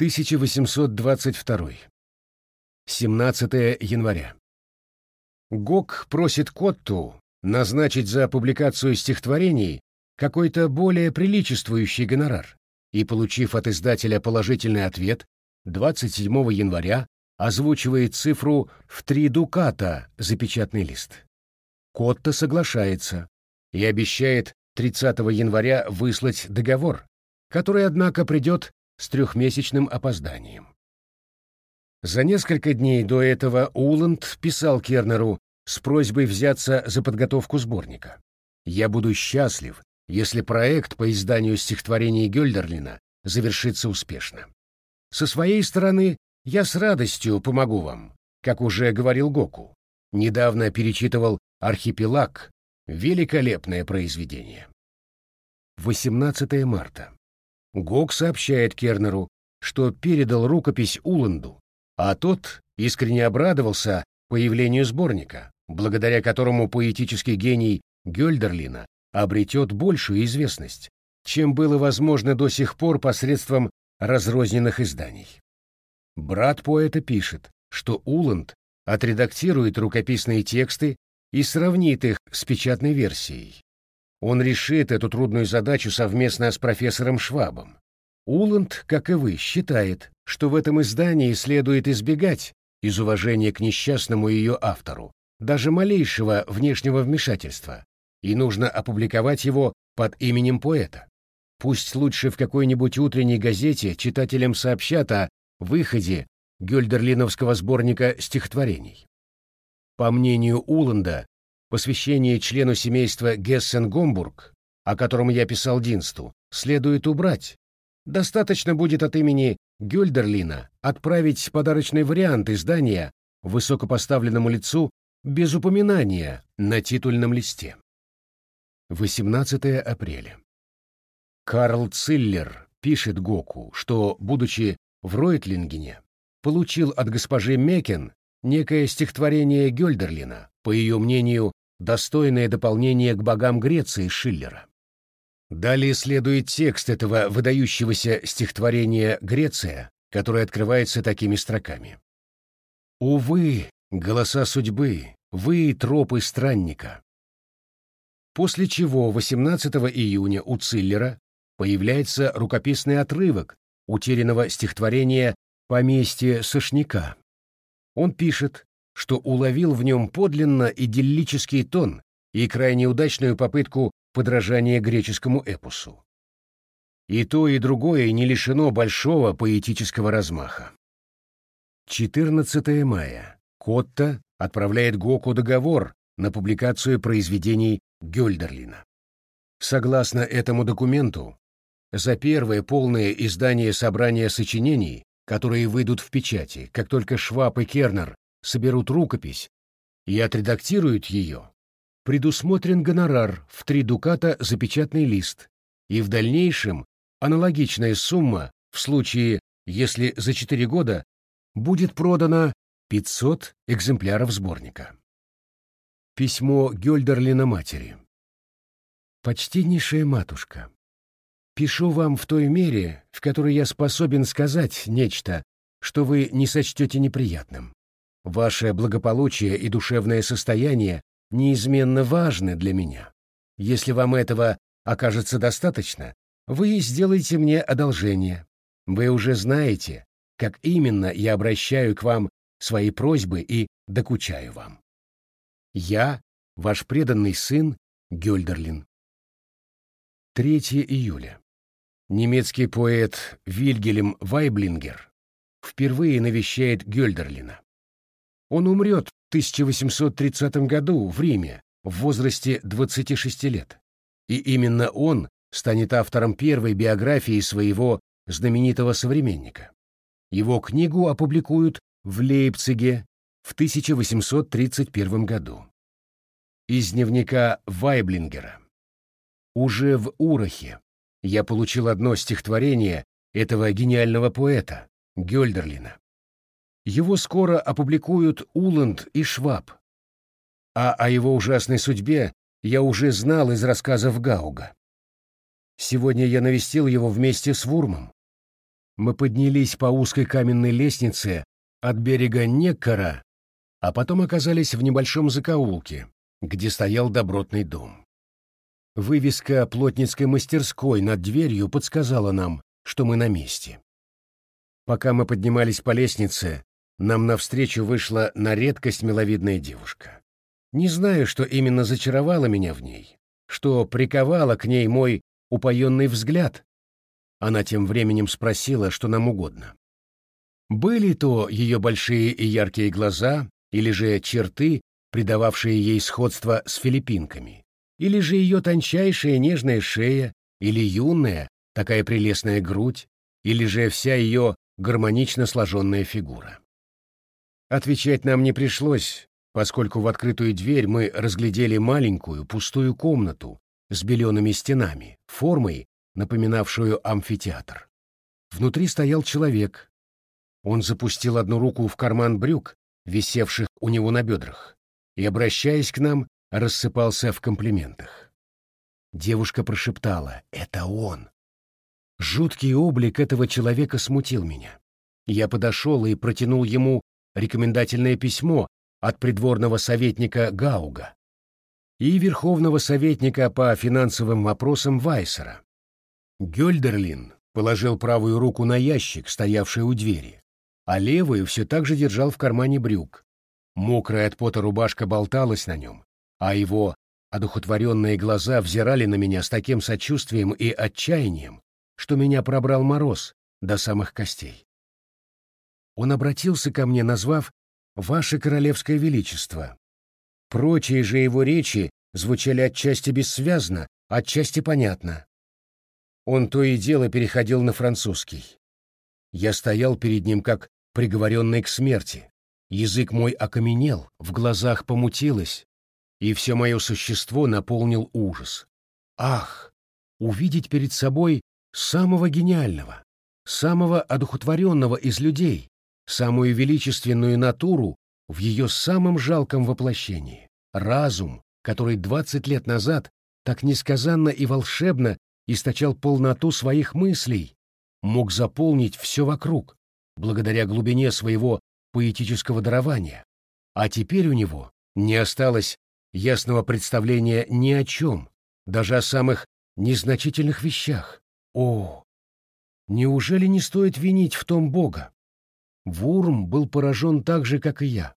1822. 17 января. Гог просит Котту назначить за публикацию стихотворений какой-то более приличествующий гонорар, и, получив от издателя положительный ответ, 27 января озвучивает цифру в три дуката за печатный лист. Котта соглашается и обещает 30 января выслать договор, который, однако, придет с трехмесячным опозданием. За несколько дней до этого Уланд писал Кернеру с просьбой взяться за подготовку сборника. «Я буду счастлив, если проект по изданию стихотворений Гёльдерлина завершится успешно. Со своей стороны, я с радостью помогу вам, как уже говорил Гоку. Недавно перечитывал «Архипелаг», великолепное произведение. 18 марта. Гок сообщает Кернеру, что передал рукопись Уланду, а тот искренне обрадовался появлению сборника, благодаря которому поэтический гений Гёльдерлина обретет большую известность, чем было возможно до сих пор посредством разрозненных изданий. Брат поэта пишет, что Уланд отредактирует рукописные тексты и сравнит их с печатной версией. Он решит эту трудную задачу совместно с профессором Швабом. Уланд, как и вы, считает, что в этом издании следует избегать, из уважения к несчастному ее автору, даже малейшего внешнего вмешательства, и нужно опубликовать его под именем поэта. Пусть лучше в какой-нибудь утренней газете читателям сообщат о выходе Гёльдерлиновского сборника стихотворений. По мнению Уланда, посвящение члену семейства Гессен-Гомбург, о котором я писал Динсту, следует убрать. Достаточно будет от имени Гёльдерлина отправить подарочный вариант издания высокопоставленному лицу без упоминания на титульном листе. 18 апреля. Карл Циллер пишет Гоку, что, будучи в Ройтлингене, получил от госпожи Мекен некое стихотворение Гёльдерлина, по ее мнению, достойное дополнение к богам Греции Шиллера. Далее следует текст этого выдающегося стихотворения «Греция», которое открывается такими строками. «Увы, голоса судьбы, вы тропы странника». После чего 18 июня у Циллера появляется рукописный отрывок утерянного стихотворения «Поместье Сошняка». Он пишет, что уловил в нем подлинно идиллический тон и крайне удачную попытку подражания греческому эпосу. И то, и другое не лишено большого поэтического размаха. 14 мая. Котта отправляет Гоку договор на публикацию произведений Гёльдерлина. Согласно этому документу, за первое полное издание собрания сочинений, которые выйдут в печати, как только Шваб и Кернер соберут рукопись и отредактируют ее, предусмотрен гонорар в три дуката за печатный лист, и в дальнейшем аналогичная сумма в случае, если за четыре года будет продано 500 экземпляров сборника. Письмо Гёльдерлина матери. «Почтеннейшая матушка, Пишу вам в той мере, в которой я способен сказать нечто, что вы не сочтете неприятным. Ваше благополучие и душевное состояние неизменно важны для меня. Если вам этого окажется достаточно, вы сделаете мне одолжение. Вы уже знаете, как именно я обращаю к вам свои просьбы и докучаю вам. Я, ваш преданный сын, Гёльдерлин. 3 июля немецкий поэт Вильгельм Вайблингер впервые навещает Гёльдерлина. Он умрет в 1830 году в Риме в возрасте 26 лет, и именно он станет автором первой биографии своего знаменитого современника. Его книгу опубликуют в Лейпциге в 1831 году. Из дневника Вайблингера. Уже в Урахе я получил одно стихотворение этого гениального поэта, Гёльдерлина. Его скоро опубликуют Уланд и Шваб. А о его ужасной судьбе я уже знал из рассказов Гауга. Сегодня я навестил его вместе с Вурмом. Мы поднялись по узкой каменной лестнице от берега Неккара, а потом оказались в небольшом закоулке, где стоял добротный дом. Вывеска плотницкой мастерской над дверью подсказала нам, что мы на месте. Пока мы поднимались по лестнице, нам навстречу вышла на редкость миловидная девушка. Не знаю, что именно зачаровало меня в ней, что приковало к ней мой упоенный взгляд. Она тем временем спросила, что нам угодно. Были то ее большие и яркие глаза, или же черты, придававшие ей сходство с филиппинками, или же ее тончайшая нежная шея, или юная, такая прелестная грудь, или же вся ее гармонично сложенная фигура. Отвечать нам не пришлось, поскольку в открытую дверь мы разглядели маленькую пустую комнату с белеными стенами, формой, напоминавшую амфитеатр. Внутри стоял человек. Он запустил одну руку в карман брюк, висевших у него на бедрах, и, обращаясь к нам, рассыпался в комплиментах. Девушка прошептала «Это он». Жуткий облик этого человека смутил меня. Я подошел и протянул ему рекомендательное письмо от придворного советника Гауга и верховного советника по финансовым вопросам Вайсера. Гёльдерлин положил правую руку на ящик, стоявший у двери, а левую все так же держал в кармане брюк. Мокрая от пота рубашка болталась на нем, а его одухотворенные глаза взирали на меня с таким сочувствием и отчаянием, что меня пробрал мороз до самых костей. Он обратился ко мне, назвав «Ваше Королевское Величество». Прочие же его речи звучали отчасти бессвязно, отчасти понятно. Он то и дело переходил на французский. Я стоял перед ним как приговоренный к смерти. Язык мой окаменел, в глазах помутилось, и все мое существо наполнил ужас. Ах, увидеть перед собой самого гениального, самого одухотворенного из людей, самую величественную натуру в ее самом жалком воплощении, разум, который двадцать лет назад так несказанно и волшебно источал полноту своих мыслей, мог заполнить все вокруг, благодаря глубине своего поэтического дарования, а теперь у него не осталось ясного представления ни о чем, даже о самых незначительных вещах. О, неужели не стоит винить в том Бога? Вурм был поражен так же, как и я.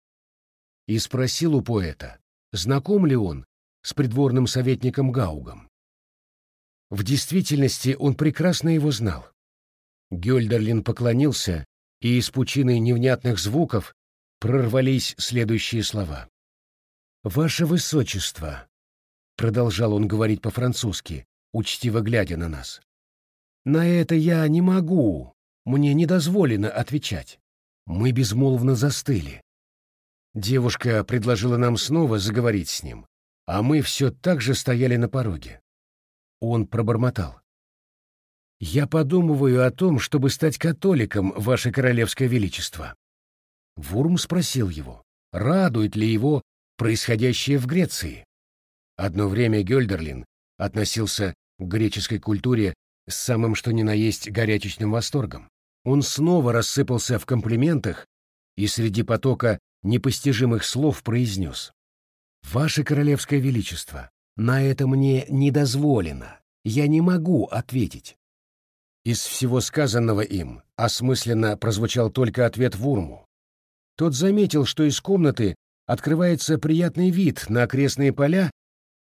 И спросил у поэта, знаком ли он с придворным советником Гаугом. В действительности он прекрасно его знал. Гёльдерлин поклонился, и из пучины невнятных звуков прорвались следующие слова. «Ваше Высочество», — продолжал он говорить по-французски, учтиво глядя на нас, на это я не могу, мне не дозволено отвечать. Мы безмолвно застыли. Девушка предложила нам снова заговорить с ним, а мы все так же стояли на пороге. Он пробормотал. «Я подумываю о том, чтобы стать католиком, Ваше Королевское Величество». Вурм спросил его, радует ли его происходящее в Греции. Одно время Гёльдерлин относился к греческой культуре с самым что ни на есть горячечным восторгом. Он снова рассыпался в комплиментах и среди потока непостижимых слов произнес. «Ваше Королевское Величество, на это мне не дозволено. Я не могу ответить». Из всего сказанного им осмысленно прозвучал только ответ Вурму. Тот заметил, что из комнаты открывается приятный вид на окрестные поля,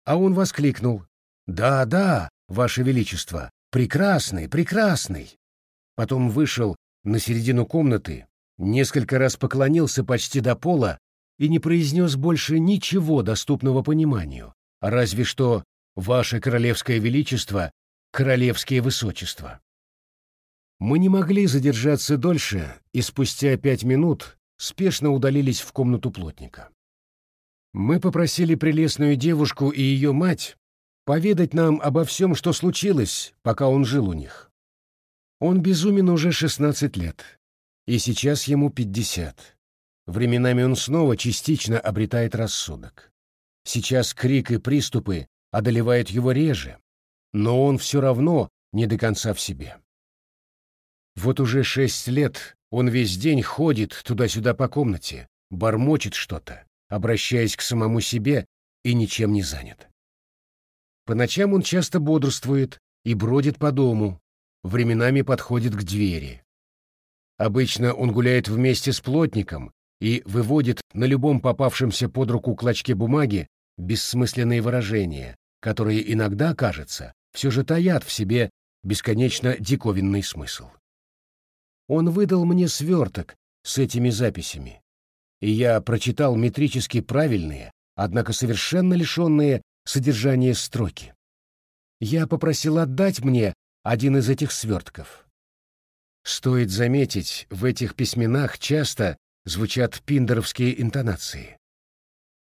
а он воскликнул. «Да, да, Ваше Величество, Прекрасный, прекрасный. Потом вышел на середину комнаты, несколько раз поклонился почти до пола и не произнес больше ничего доступного пониманию, разве что «Ваше Королевское Величество, Королевские Высочества». Мы не могли задержаться дольше и спустя пять минут спешно удалились в комнату плотника. Мы попросили прелестную девушку и ее мать поведать нам обо всем, что случилось, пока он жил у них. Он безумен уже 16 лет, и сейчас ему 50. Временами он снова частично обретает рассудок. Сейчас крик и приступы одолевают его реже, но он все равно не до конца в себе. Вот уже шесть лет он весь день ходит туда-сюда по комнате, бормочет что-то, обращаясь к самому себе и ничем не занят. По ночам он часто бодрствует и бродит по дому, временами подходит к двери. Обычно он гуляет вместе с плотником и выводит на любом попавшемся под руку клочке бумаги бессмысленные выражения, которые иногда, кажется, все же таят в себе бесконечно диковинный смысл. Он выдал мне сверток с этими записями, и я прочитал метрически правильные, однако совершенно лишенные содержания строки. Я попросил отдать мне один из этих свертков. Стоит заметить, в этих письменах часто звучат пиндеровские интонации.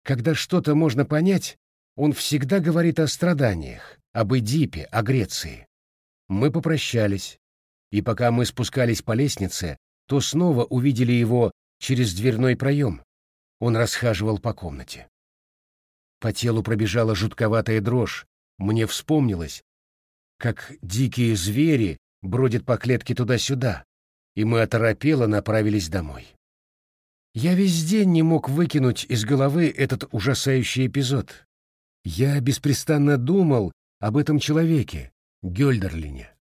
Когда что-то можно понять, он всегда говорит о страданиях, об Эдипе, о Греции. Мы попрощались, и пока мы спускались по лестнице, то снова увидели его через дверной проем. Он расхаживал по комнате. По телу пробежала жутковатая дрожь. Мне вспомнилось, как дикие звери бродят по клетке туда-сюда, и мы оторопело направились домой. Я весь день не мог выкинуть из головы этот ужасающий эпизод. Я беспрестанно думал об этом человеке, Гёльдерлине.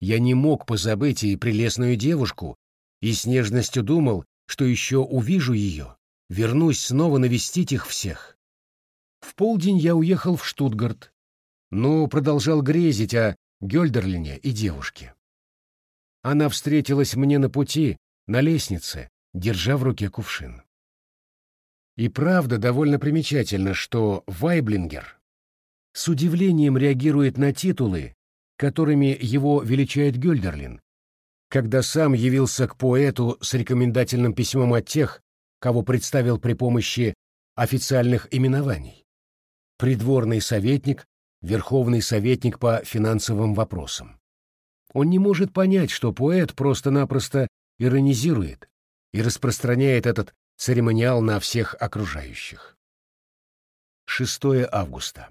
Я не мог позабыть и прелестную девушку, и с нежностью думал, что еще увижу ее, вернусь снова навестить их всех. В полдень я уехал в Штутгарт, но продолжал грезить о Гёльдерлине и девушке. Она встретилась мне на пути, на лестнице, держа в руке кувшин. И правда довольно примечательно, что Вайблингер с удивлением реагирует на титулы, которыми его величает Гёльдерлин, когда сам явился к поэту с рекомендательным письмом от тех, кого представил при помощи официальных именований. Придворный советник, верховный советник по финансовым вопросам. Он не может понять, что поэт просто-напросто иронизирует и распространяет этот церемониал на всех окружающих. 6 августа.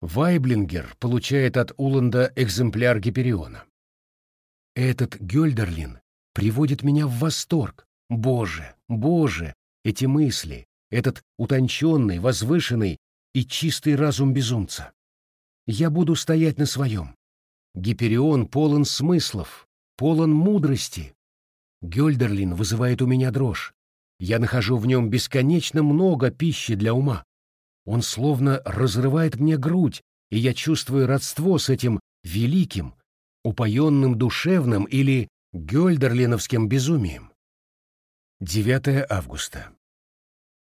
Вайблингер получает от Уланда экземпляр Гипериона. Этот Гёльдерлин приводит меня в восторг. Боже, Боже, эти мысли, этот утонченный, возвышенный и чистый разум безумца. Я буду стоять на своем. Гиперион полон смыслов, полон мудрости. Гёльдерлин вызывает у меня дрожь. Я нахожу в нем бесконечно много пищи для ума. Он словно разрывает мне грудь, и я чувствую родство с этим великим, упоенным душевным или гёльдерлиновским безумием. 9 августа.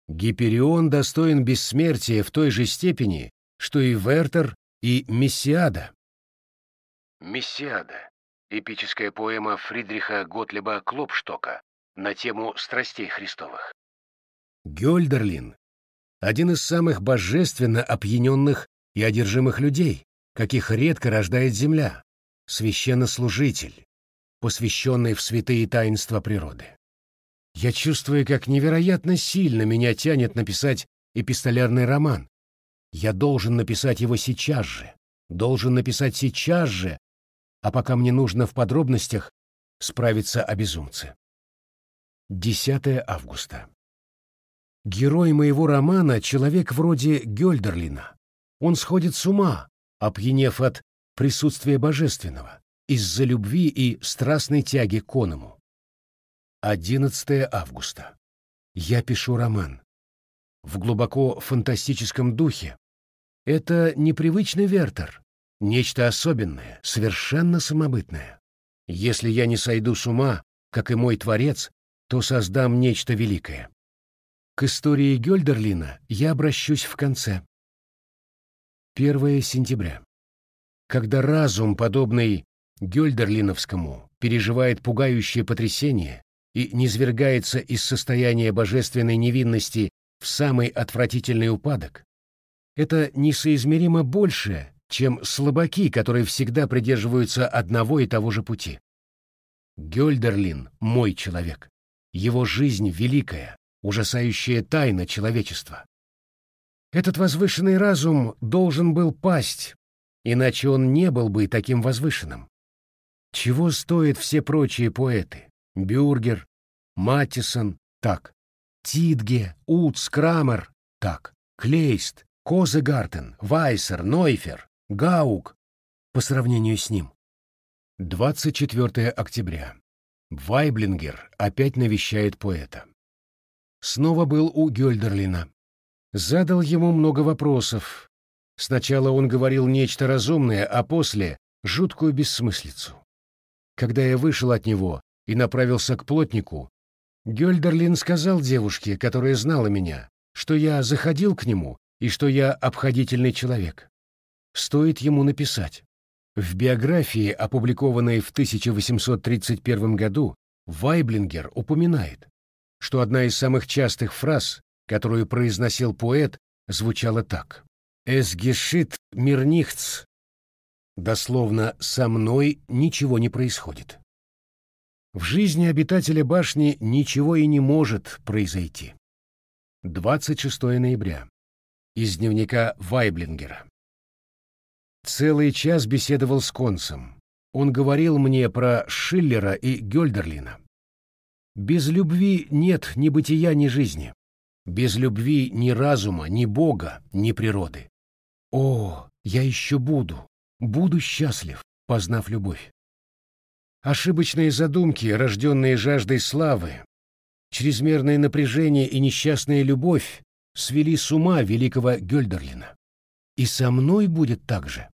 Гиперион достоин бессмертия в той же степени, что и Вертер и Мессиада. Мессиада — эпическая поэма Фридриха Готлеба Клопштока на тему страстей Христовых. Гёльдерлин один из самых божественно опьяненных и одержимых людей, каких редко рождает земля, священнослужитель, посвященный в святые таинства природы. Я чувствую, как невероятно сильно меня тянет написать эпистолярный роман. Я должен написать его сейчас же, должен написать сейчас же, а пока мне нужно в подробностях справиться о безумце. 10 августа. Герой моего романа — человек вроде Гёльдерлина. Он сходит с ума, опьянев от присутствия божественного, из-за любви и страстной тяги к оному. 11 августа. Я пишу роман. В глубоко фантастическом духе. Это непривычный Вертер, нечто особенное, совершенно самобытное. Если я не сойду с ума, как и мой творец, то создам нечто великое. К истории Гёльдерлина я обращусь в конце. 1 сентября. Когда разум, подобный Гёльдерлиновскому, переживает пугающее потрясение и низвергается из состояния божественной невинности в самый отвратительный упадок, это несоизмеримо больше, чем слабаки, которые всегда придерживаются одного и того же пути. Гёльдерлин — мой человек. Его жизнь великая, ужасающая тайна человечества. Этот возвышенный разум должен был пасть, иначе он не был бы таким возвышенным. Чего стоят все прочие поэты? Бюргер, Маттисон, так. Титге, Утс, Крамер, так. Клейст, Козегартен, Вайсер, Нойфер, Гаук по сравнению с ним. 24 октября. Вайблингер опять навещает поэта. Снова был у Гёльдерлина. Задал ему много вопросов. Сначала он говорил нечто разумное, а после — жуткую бессмыслицу. Когда я вышел от него и направился к плотнику, Гёльдерлин сказал девушке, которая знала меня, что я заходил к нему и что я обходительный человек. Стоит ему написать. В биографии, опубликованной в 1831 году, Вайблингер упоминает, что одна из самых частых фраз, которую произносил поэт, звучала так «Es geschieht mir nichts», дословно «со мной ничего не происходит». В жизни обитателя башни ничего и не может произойти. 26 ноября. Из дневника Вайблингера. Целый час беседовал с Концем. Он говорил мне про Шиллера и Гёльдерлина. Без любви нет ни бытия, ни жизни. Без любви ни разума, ни Бога, ни природы. О, я еще буду, буду счастлив, познав любовь. Ошибочные задумки, рожденные жаждой славы, чрезмерное напряжение и несчастная любовь свели с ума великого Гёльдерлина. И со мной будет так же.